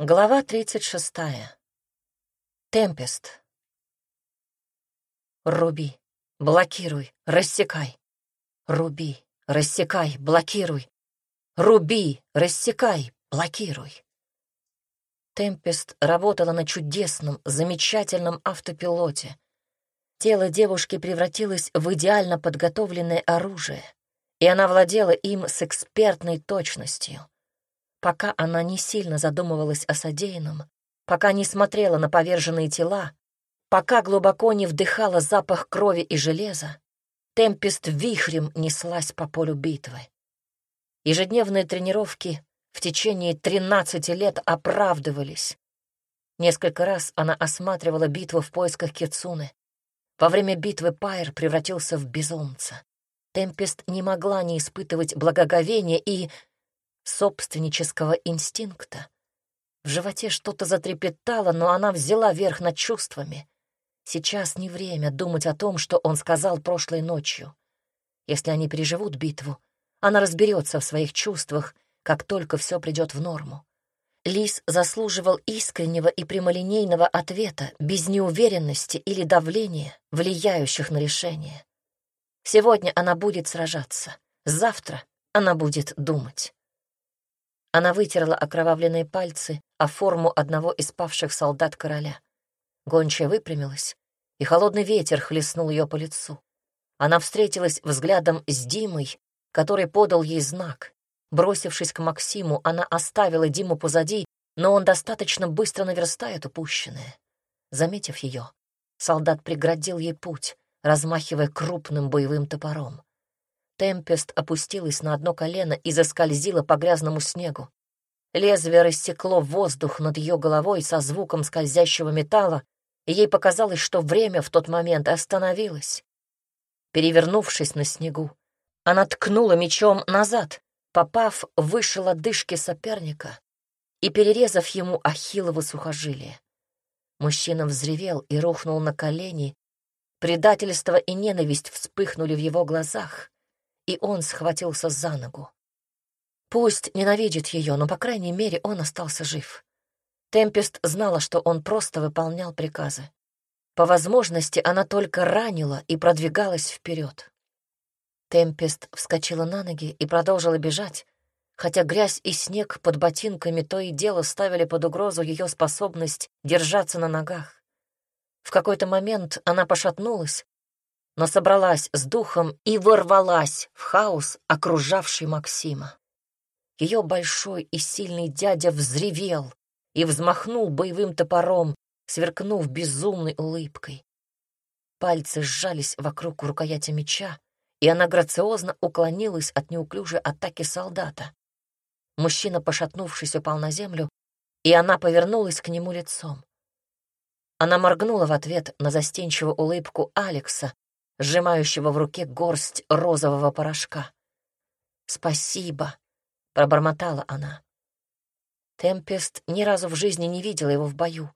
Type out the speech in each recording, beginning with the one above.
Глава 36. Темпест. Руби, блокируй, рассекай. Руби, рассекай, блокируй. Руби, рассекай, блокируй. Темпест работала на чудесном, замечательном автопилоте. Тело девушки превратилось в идеально подготовленное оружие, и она владела им с экспертной точностью. Пока она не сильно задумывалась о содеянном, пока не смотрела на поверженные тела, пока глубоко не вдыхала запах крови и железа, Темпест вихрем неслась по полю битвы. Ежедневные тренировки в течение 13 лет оправдывались. Несколько раз она осматривала битву в поисках Кицуны. Во время битвы Пайр превратился в безумца. Темпест не могла не испытывать благоговения и собственнического инстинкта. В животе что-то затрепетало, но она взяла верх над чувствами. Сейчас не время думать о том, что он сказал прошлой ночью. Если они переживут битву, она разберется в своих чувствах, как только все придет в норму. Лис заслуживал искреннего и прямолинейного ответа, без неуверенности или давления, влияющих на решение. Сегодня она будет сражаться, завтра она будет думать. Она вытерла окровавленные пальцы о форму одного из павших солдат короля. Гончая выпрямилась, и холодный ветер хлестнул ее по лицу. Она встретилась взглядом с Димой, который подал ей знак. Бросившись к Максиму, она оставила Диму позади, но он достаточно быстро наверстает упущенное. Заметив ее, солдат преградил ей путь, размахивая крупным боевым топором. Темпест опустилась на одно колено и заскользила по грязному снегу. Лезвие рассекло воздух над ее головой со звуком скользящего металла, и ей показалось, что время в тот момент остановилось. Перевернувшись на снегу, она ткнула мечом назад, попав выше лодыжки соперника и перерезав ему ахиллово сухожилие. Мужчина взревел и рухнул на колени. Предательство и ненависть вспыхнули в его глазах и он схватился за ногу. Пусть ненавидит ее, но, по крайней мере, он остался жив. Темпест знала, что он просто выполнял приказы. По возможности она только ранила и продвигалась вперед. Темпест вскочила на ноги и продолжила бежать, хотя грязь и снег под ботинками то и дело ставили под угрозу ее способность держаться на ногах. В какой-то момент она пошатнулась, но собралась с духом и ворвалась в хаос, окружавший Максима. Ее большой и сильный дядя взревел и взмахнул боевым топором, сверкнув безумной улыбкой. Пальцы сжались вокруг рукояти меча, и она грациозно уклонилась от неуклюжей атаки солдата. Мужчина, пошатнувшись, упал на землю, и она повернулась к нему лицом. Она моргнула в ответ на застенчивую улыбку Алекса, сжимающего в руке горсть розового порошка. «Спасибо», — пробормотала она. Темпест ни разу в жизни не видела его в бою.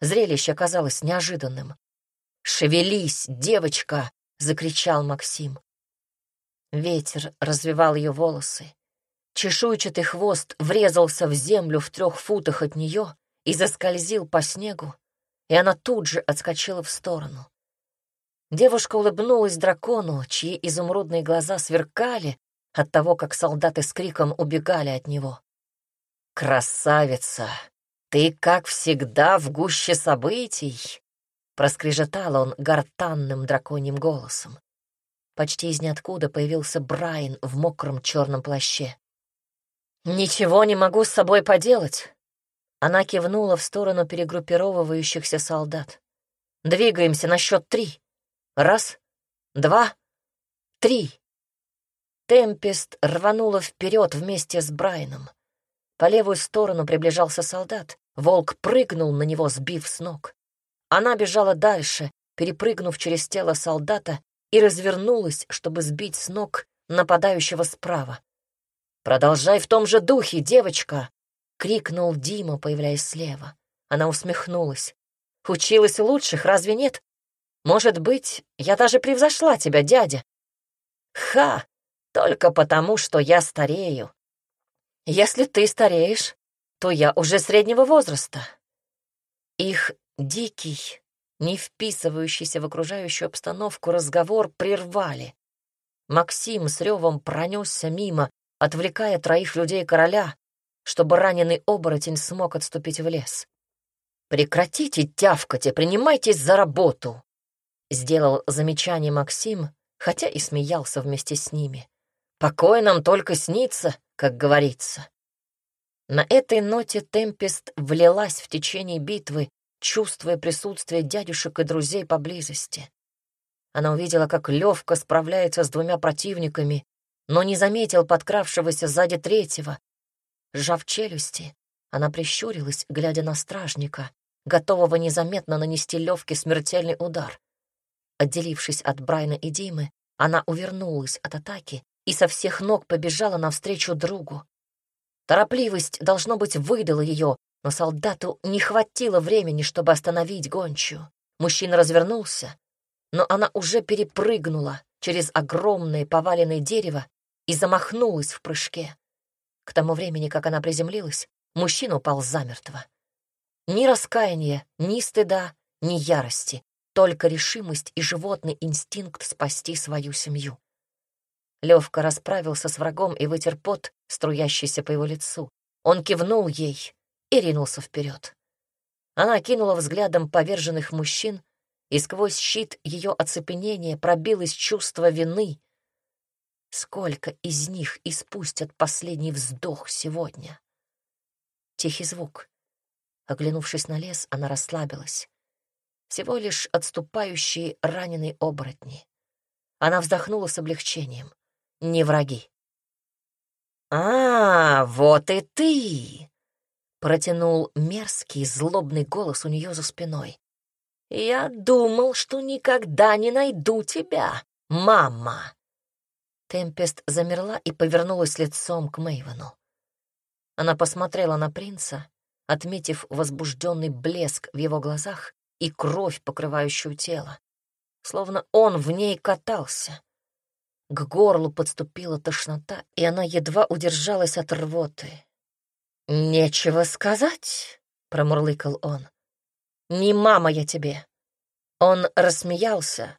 Зрелище оказалось неожиданным. «Шевелись, девочка!» — закричал Максим. Ветер развивал ее волосы. Чешуйчатый хвост врезался в землю в трех футах от нее и заскользил по снегу, и она тут же отскочила в сторону. Девушка улыбнулась дракону, чьи изумрудные глаза сверкали от того, как солдаты с криком убегали от него. «Красавица! Ты, как всегда, в гуще событий!» Проскрежетал он гортанным драконьим голосом. Почти из ниоткуда появился Брайан в мокром черном плаще. «Ничего не могу с собой поделать!» Она кивнула в сторону перегруппировывающихся солдат. «Двигаемся на счет три!» Раз, два, три. Темпест рванула вперед вместе с Брайаном. По левую сторону приближался солдат. Волк прыгнул на него, сбив с ног. Она бежала дальше, перепрыгнув через тело солдата, и развернулась, чтобы сбить с ног нападающего справа. «Продолжай в том же духе, девочка!» — крикнул Дима, появляясь слева. Она усмехнулась. «Училась лучших, разве нет? Может быть, я даже превзошла тебя, дядя. Ха! Только потому, что я старею. Если ты стареешь, то я уже среднего возраста. Их дикий, не вписывающийся в окружающую обстановку разговор прервали. Максим с ревом пронесся мимо, отвлекая троих людей короля, чтобы раненый оборотень смог отступить в лес. «Прекратите тявкать и принимайтесь за работу!» Сделал замечание Максим, хотя и смеялся вместе с ними. «Покой нам только снится, как говорится». На этой ноте Темпест влилась в течение битвы, чувствуя присутствие дядюшек и друзей поблизости. Она увидела, как Левка справляется с двумя противниками, но не заметил подкравшегося сзади третьего. Сжав челюсти, она прищурилась, глядя на стражника, готового незаметно нанести Левке смертельный удар. Отделившись от Брайна и Димы, она увернулась от атаки и со всех ног побежала навстречу другу. Торопливость, должно быть, выдала ее, но солдату не хватило времени, чтобы остановить гончую. Мужчина развернулся, но она уже перепрыгнула через огромное поваленное дерево и замахнулась в прыжке. К тому времени, как она приземлилась, мужчина упал замертво. Ни раскаяния, ни стыда, ни ярости, только решимость и животный инстинкт спасти свою семью. Левка расправился с врагом и вытер пот, струящийся по его лицу. Он кивнул ей и ринулся вперед. Она кинула взглядом поверженных мужчин, и сквозь щит ее оцепенения пробилось чувство вины. Сколько из них испустят последний вздох сегодня? Тихий звук. Оглянувшись на лес, она расслабилась всего лишь отступающие раненые оборотни. Она вздохнула с облегчением. Не враги. «А, вот и ты!» — протянул мерзкий, злобный голос у нее за спиной. «Я думал, что никогда не найду тебя, мама!» Темпест замерла и повернулась лицом к Мэйвену. Она посмотрела на принца, отметив возбужденный блеск в его глазах, и кровь, покрывающую тело. Словно он в ней катался. К горлу подступила тошнота, и она едва удержалась от рвоты. «Нечего сказать», — промурлыкал он. «Не мама я тебе». Он рассмеялся,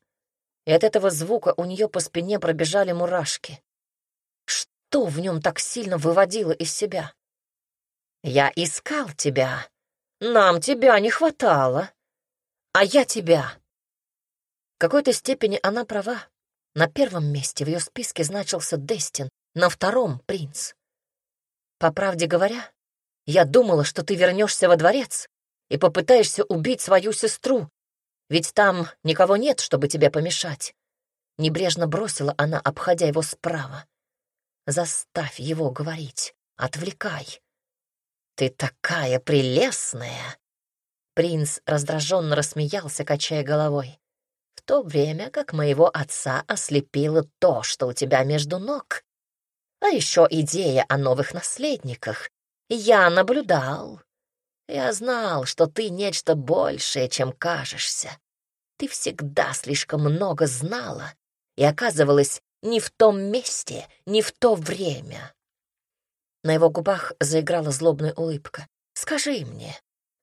и от этого звука у нее по спине пробежали мурашки. Что в нем так сильно выводило из себя? «Я искал тебя. Нам тебя не хватало», а я тебя. В какой-то степени она права. На первом месте в ее списке значился Дестин, на втором — принц. По правде говоря, я думала, что ты вернешься во дворец и попытаешься убить свою сестру, ведь там никого нет, чтобы тебе помешать. Небрежно бросила она, обходя его справа. Заставь его говорить, отвлекай. Ты такая прелестная, Принц раздраженно рассмеялся, качая головой. «В то время как моего отца ослепило то, что у тебя между ног. А еще идея о новых наследниках. Я наблюдал. Я знал, что ты нечто большее, чем кажешься. Ты всегда слишком много знала и оказывалась не в том месте, не в то время». На его губах заиграла злобная улыбка. «Скажи мне,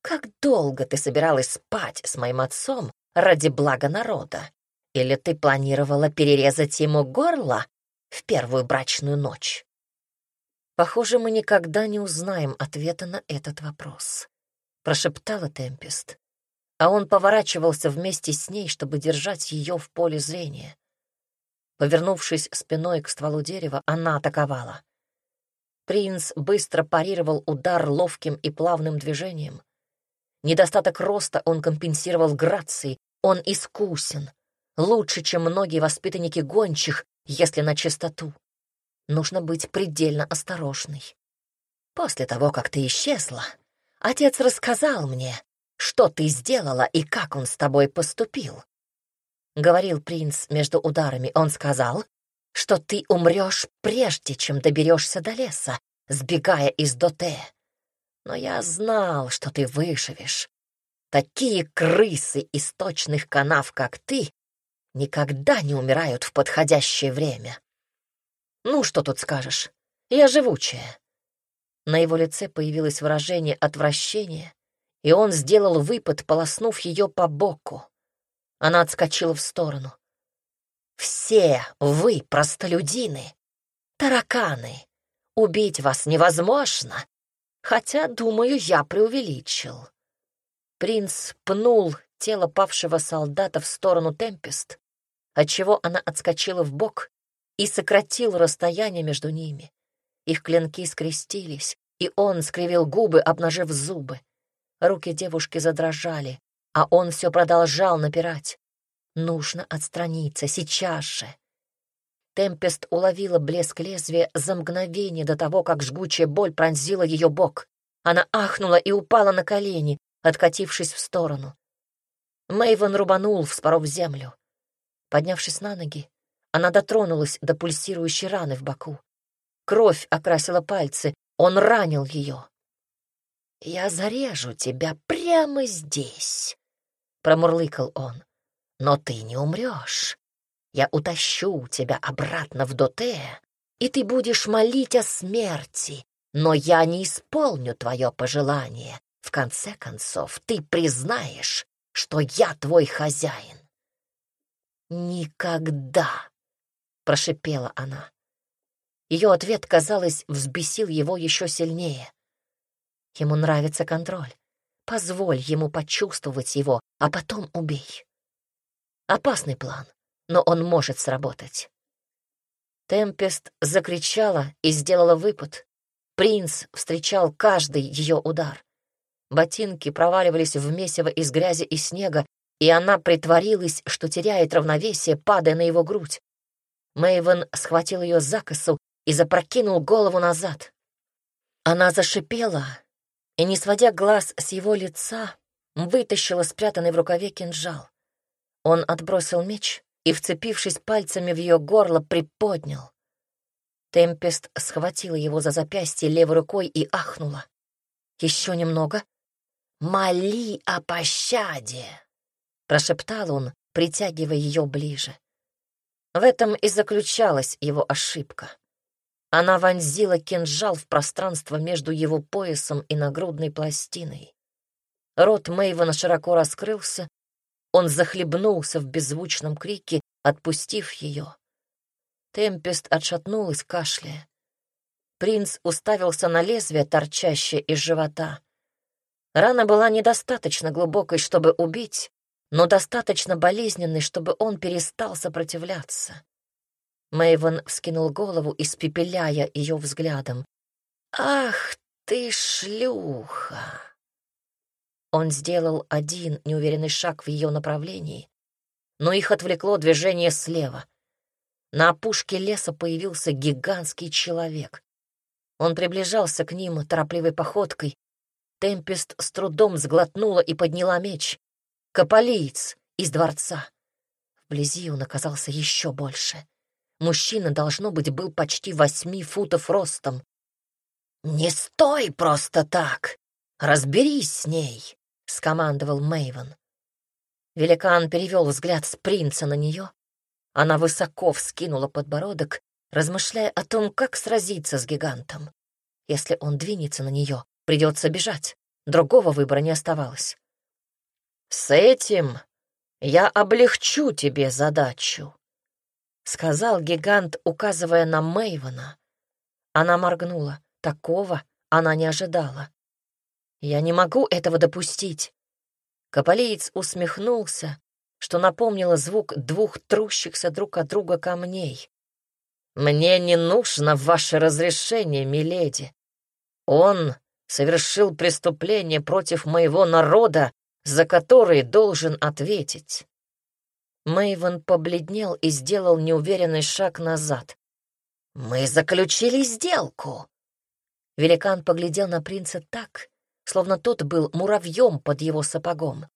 как долго ты собиралась спать с моим отцом ради блага народа? Или ты планировала перерезать ему горло в первую брачную ночь? Похоже, мы никогда не узнаем ответа на этот вопрос, прошептала Темпест. А он поворачивался вместе с ней, чтобы держать ее в поле зрения. Повернувшись спиной к стволу дерева, она атаковала. Принц быстро парировал удар ловким и плавным движением. Недостаток роста он компенсировал грацией, он искусен. Лучше, чем многие воспитанники гончих, если на чистоту. Нужно быть предельно осторожной. После того, как ты исчезла, отец рассказал мне, что ты сделала и как он с тобой поступил. Говорил принц между ударами. Он сказал, что ты умрешь прежде, чем доберешься до леса, сбегая из Доте но я знал, что ты выживешь. Такие крысы источных канав, как ты, никогда не умирают в подходящее время. Ну, что тут скажешь? Я живучая. На его лице появилось выражение отвращения, и он сделал выпад, полоснув ее по боку. Она отскочила в сторону. «Все вы простолюдины, тараканы. Убить вас невозможно, хотя, думаю, я преувеличил». Принц пнул тело павшего солдата в сторону Темпест, отчего она отскочила в бок и сократил расстояние между ними. Их клинки скрестились, и он скривил губы, обнажив зубы. Руки девушки задрожали, а он все продолжал напирать. Нужно отстраниться, сейчас же. Темпест уловила блеск лезвия за мгновение до того, как жгучая боль пронзила ее бок. Она ахнула и упала на колени, откатившись в сторону. Мэйвен рубанул, вспоров землю. Поднявшись на ноги, она дотронулась до пульсирующей раны в боку. Кровь окрасила пальцы, он ранил ее. «Я зарежу тебя прямо здесь», — промурлыкал он. «Но ты не умрешь. Я утащу тебя обратно в Доте, и ты будешь молить о смерти, но я не исполню твое пожелание. В конце концов, ты признаешь, что я твой хозяин». «Никогда!» — прошипела она. Ее ответ, казалось, взбесил его еще сильнее. Ему нравится контроль. Позволь ему почувствовать его, а потом убей. Опасный план, но он может сработать. Темпест закричала и сделала выпад. Принц встречал каждый ее удар. Ботинки проваливались в месиво из грязи и снега, и она притворилась, что теряет равновесие, падая на его грудь. Мэйвен схватил ее за косу и запрокинул голову назад. Она зашипела и, не сводя глаз с его лица, вытащила спрятанный в рукаве кинжал. Он отбросил меч и, вцепившись пальцами в ее горло, приподнял. Темпест схватила его за запястье левой рукой и ахнула. Еще немного. «Моли о пощаде!» — прошептал он, притягивая ее ближе. В этом и заключалась его ошибка. Она вонзила кинжал в пространство между его поясом и нагрудной пластиной. Рот Мэйвена широко раскрылся, он захлебнулся в беззвучном крике, отпустив ее. Темпест отшатнулась, кашляя. Принц уставился на лезвие, торчащее из живота. Рана была недостаточно глубокой, чтобы убить, но достаточно болезненной, чтобы он перестал сопротивляться. Мэйвен вскинул голову, испепеляя ее взглядом. «Ах ты, шлюха!» Он сделал один неуверенный шаг в ее направлении, но их отвлекло движение слева. На опушке леса появился гигантский человек. Он приближался к ним торопливой походкой. Темпест с трудом сглотнула и подняла меч. Каполиец из дворца. Вблизи он оказался еще больше. Мужчина, должно быть, был почти восьми футов ростом. «Не стой просто так! Разберись с ней!» — скомандовал Мэйвен. Великан перевел взгляд с принца на нее. Она высоко вскинула подбородок, размышляя о том, как сразиться с гигантом. Если он двинется на нее, придется бежать. Другого выбора не оставалось. «С этим я облегчу тебе задачу», — сказал гигант, указывая на Мэйвона. Она моргнула. Такого она не ожидала. «Я не могу этого допустить». Каполеец усмехнулся, что напомнило звук двух трущихся друг от друга камней. «Мне не нужно ваше разрешение, миледи. Он совершил преступление против моего народа, за которые должен ответить». Мэйвен побледнел и сделал неуверенный шаг назад. «Мы заключили сделку!» Великан поглядел на принца так, словно тот был муравьем под его сапогом.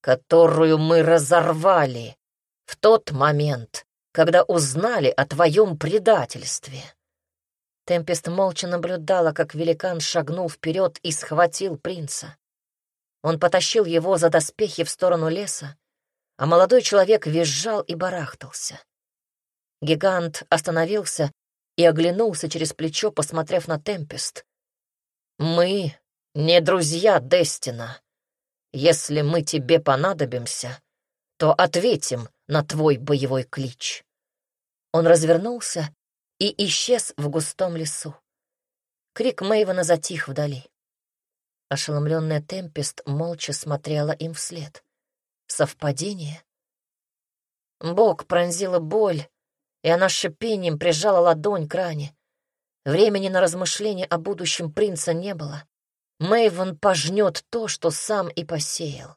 «Которую мы разорвали в тот момент, когда узнали о твоем предательстве». Темпест молча наблюдала, как великан шагнул вперед и схватил принца. Он потащил его за доспехи в сторону леса, а молодой человек визжал и барахтался. Гигант остановился и оглянулся через плечо, посмотрев на Темпест. «Мы не друзья Дестина. Если мы тебе понадобимся, то ответим на твой боевой клич». Он развернулся и исчез в густом лесу. Крик Мэйвена затих вдали. Ошеломленная Темпест молча смотрела им вслед. Совпадение? Бог пронзила боль, и она шипением прижала ладонь к ране. Времени на размышления о будущем принца не было. Мэйвен пожнет то, что сам и посеял.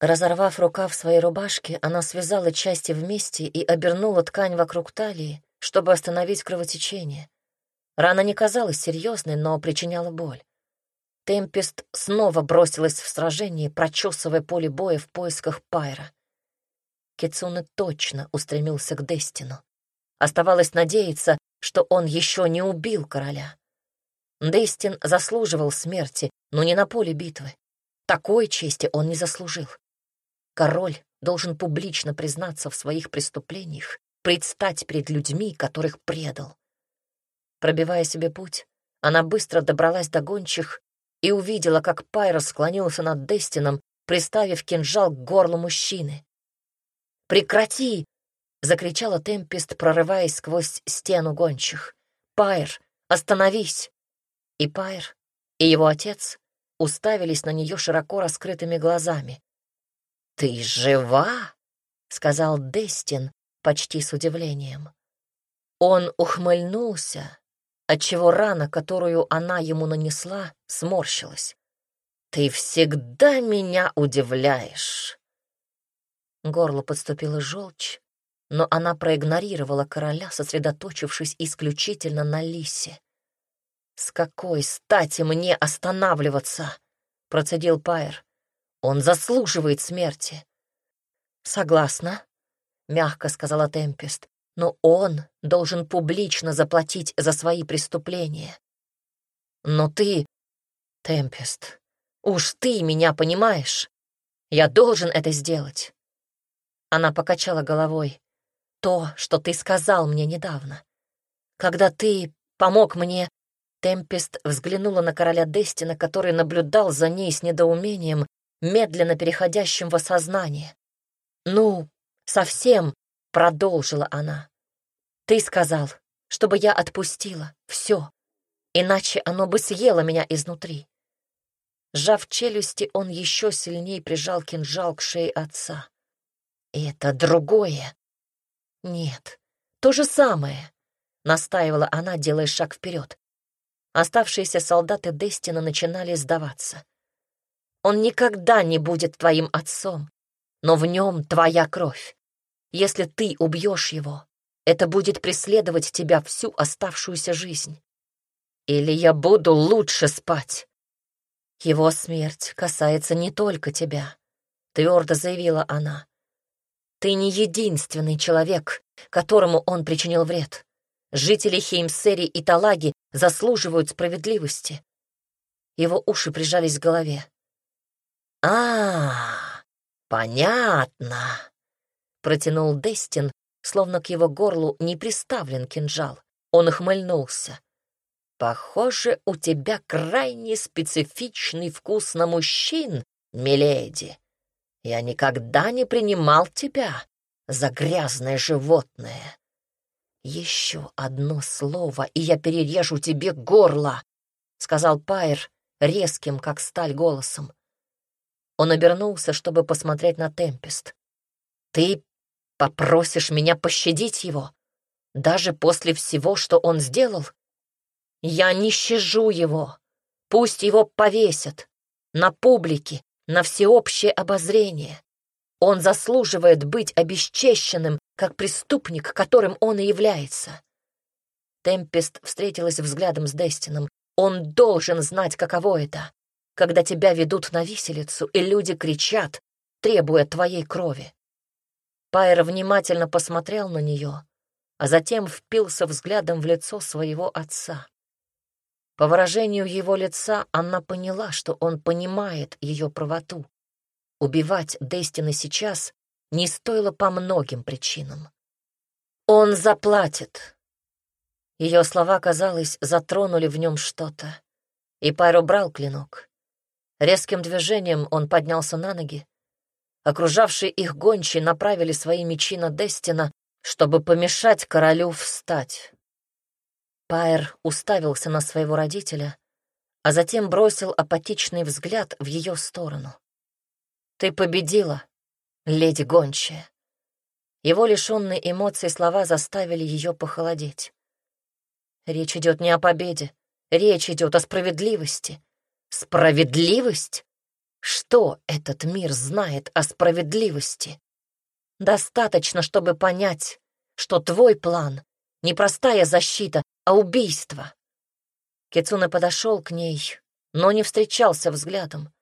Разорвав рукав своей рубашки, она связала части вместе и обернула ткань вокруг талии, чтобы остановить кровотечение. Рана не казалась серьезной, но причиняла боль. Темпест снова бросилась в сражение, прочесывая поле боя в поисках Пайра. Кицуне точно устремился к Дестину. Оставалось надеяться, что он еще не убил короля. Дестин заслуживал смерти, но не на поле битвы. Такой чести он не заслужил. Король должен публично признаться в своих преступлениях, предстать перед людьми, которых предал. Пробивая себе путь, она быстро добралась до гончих и увидела, как Пайрос склонился над Дестином, приставив кинжал к горлу мужчины. «Прекрати!» — закричала Темпест, прорываясь сквозь стену гончих. «Пайр, остановись!» И Пайр, и его отец уставились на нее широко раскрытыми глазами. «Ты жива?» — сказал Дестин почти с удивлением. Он ухмыльнулся, отчего рана, которую она ему нанесла, сморщилась. «Ты всегда меня удивляешь!» Горло подступила желчь, но она проигнорировала короля, сосредоточившись исключительно на Лисе. «С какой стати мне останавливаться?» — процедил Пайер. «Он заслуживает смерти». «Согласна», — мягко сказала Темпест но он должен публично заплатить за свои преступления. Но ты, Темпест, уж ты меня понимаешь. Я должен это сделать. Она покачала головой. То, что ты сказал мне недавно. Когда ты помог мне, Темпест взглянула на короля Дестина, который наблюдал за ней с недоумением, медленно переходящим в осознание. «Ну, совсем Продолжила она. «Ты сказал, чтобы я отпустила. Все. Иначе оно бы съело меня изнутри». Сжав челюсти, он еще сильнее прижал кинжал к шее отца. «Это другое». «Нет, то же самое», — настаивала она, делая шаг вперед. Оставшиеся солдаты Дестина начинали сдаваться. «Он никогда не будет твоим отцом, но в нем твоя кровь. Если ты убьешь его, это будет преследовать тебя всю оставшуюся жизнь. Или я буду лучше спать. Его смерть касается не только тебя, твердо заявила она. Ты не единственный человек, которому он причинил вред. Жители Хеймсери и Талаги заслуживают справедливости. Его уши прижались к голове. А, понятно. Протянул Дестин, словно к его горлу не приставлен кинжал. Он ухмыльнулся. «Похоже, у тебя крайне специфичный вкус на мужчин, миледи. Я никогда не принимал тебя за грязное животное. Еще одно слово, и я перережу тебе горло», — сказал Пайер резким, как сталь, голосом. Он обернулся, чтобы посмотреть на Темпест. «Ты Попросишь меня пощадить его? Даже после всего, что он сделал? Я не щажу его. Пусть его повесят. На публике, на всеобщее обозрение. Он заслуживает быть обесчещенным, как преступник, которым он и является. Темпест встретилась взглядом с Дестином. Он должен знать, каково это, когда тебя ведут на виселицу, и люди кричат, требуя твоей крови. Пайер внимательно посмотрел на нее, а затем впился взглядом в лицо своего отца. По выражению его лица она поняла, что он понимает ее правоту. Убивать Дестина сейчас не стоило по многим причинам. «Он заплатит!» Ее слова, казалось, затронули в нем что-то. И Пайро брал клинок. Резким движением он поднялся на ноги. Окружавшие их гончие направили свои мечи на Дестина, чтобы помешать королю встать. Пайр уставился на своего родителя, а затем бросил апатичный взгляд в ее сторону. «Ты победила, леди гончая». Его лишенные эмоций слова заставили ее похолодеть. Речь идет не о победе, речь идет о справедливости. Справедливость? Что этот мир знает о справедливости? Достаточно, чтобы понять, что твой план — не простая защита, а убийство. Кицуна подошел к ней, но не встречался взглядом.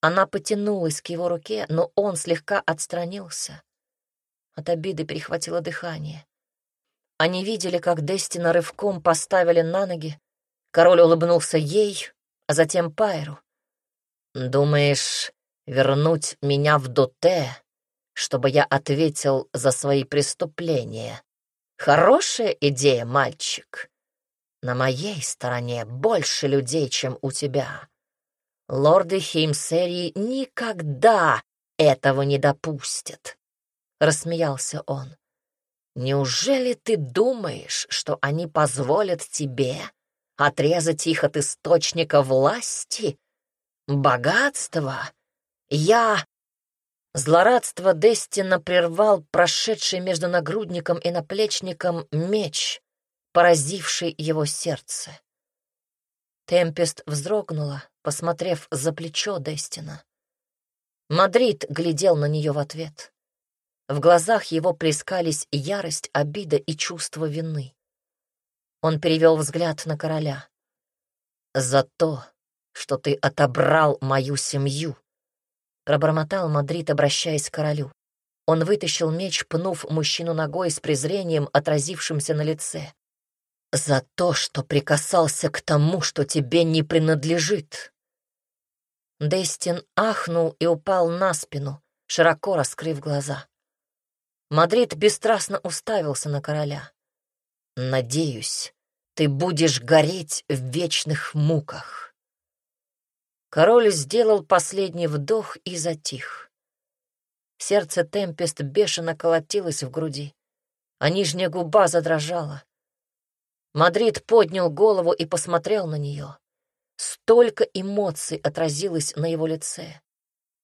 Она потянулась к его руке, но он слегка отстранился. От обиды перехватило дыхание. Они видели, как Дестина рывком поставили на ноги. Король улыбнулся ей, а затем Пайру. «Думаешь, вернуть меня в Доте, чтобы я ответил за свои преступления? Хорошая идея, мальчик. На моей стороне больше людей, чем у тебя. Лорды Хеймсерии никогда этого не допустят», — рассмеялся он. «Неужели ты думаешь, что они позволят тебе отрезать их от источника власти, богатства. Я... Злорадство Дестина прервал прошедший между нагрудником и наплечником меч, поразивший его сердце. Темпест вздрогнула, посмотрев за плечо Дестина. Мадрид глядел на нее в ответ. В глазах его плескались ярость, обида и чувство вины. Он перевел взгляд на короля. «За то, что ты отобрал мою семью», — пробормотал Мадрид, обращаясь к королю. Он вытащил меч, пнув мужчину ногой с презрением, отразившимся на лице. «За то, что прикасался к тому, что тебе не принадлежит». Дестин ахнул и упал на спину, широко раскрыв глаза. Мадрид бесстрастно уставился на короля. «Надеюсь, ты будешь гореть в вечных муках. Король сделал последний вдох и затих. Сердце Темпест бешено колотилось в груди, а нижняя губа задрожала. Мадрид поднял голову и посмотрел на нее. Столько эмоций отразилось на его лице.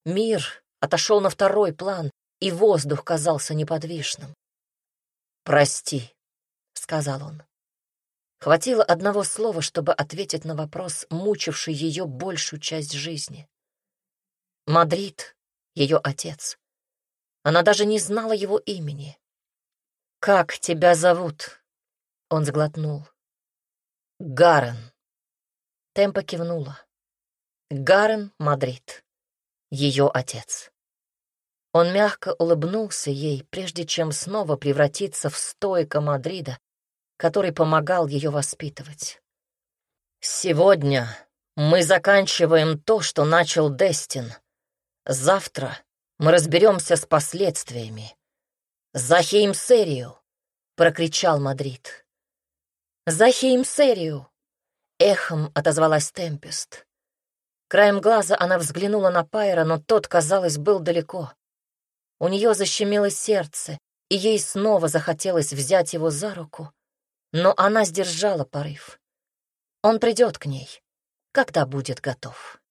Мир отошел на второй план, и воздух казался неподвижным. «Прости», — сказал он. Хватило одного слова, чтобы ответить на вопрос, мучивший ее большую часть жизни. Мадрид — ее отец. Она даже не знала его имени. «Как тебя зовут?» — он сглотнул. «Гарен». Темпа кивнула. Гарен Мадрид, ее отец. Он мягко улыбнулся ей, прежде чем снова превратиться в стойка Мадрида, который помогал ее воспитывать. «Сегодня мы заканчиваем то, что начал Дестин. Завтра мы разберемся с последствиями. «За Хеймсерию!» — прокричал Мадрид. «За Хеймсерию!» — эхом отозвалась Темпест. Краем глаза она взглянула на Пайра, но тот, казалось, был далеко. У нее защемило сердце, и ей снова захотелось взять его за руку, но она сдержала порыв. Он придет к ней, когда будет готов.